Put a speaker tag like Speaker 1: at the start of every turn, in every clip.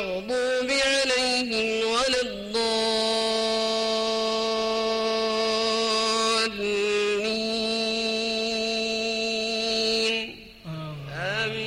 Speaker 1: المغضوب عليهم ولا الضالين. آمين.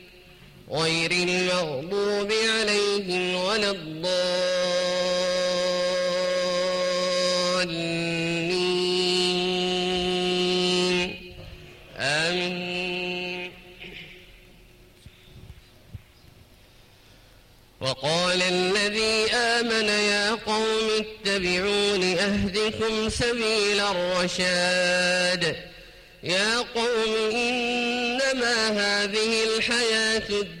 Speaker 1: غير المغضوب عليهم ولا الضالين. آمين. وقال الذي آمن يا قوم اتبعون أهدكم سبيل الرشاد. يا قوم إنما هذه الحياة الدنيا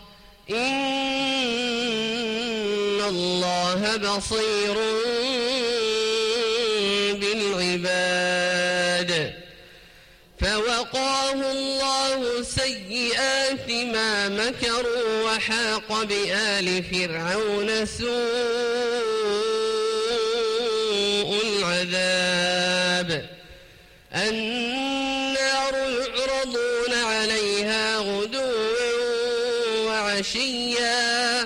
Speaker 1: إن الله بصير بالعباد فوقاه الله سيئات ما مكروا وحاق بآل فرعون سوء العذاب النار يعرضون غدوا وعشيا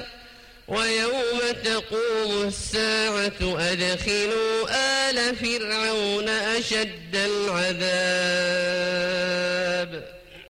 Speaker 1: ويوم تقوم الساعة أدخلوا آل فرعون أشد العذاب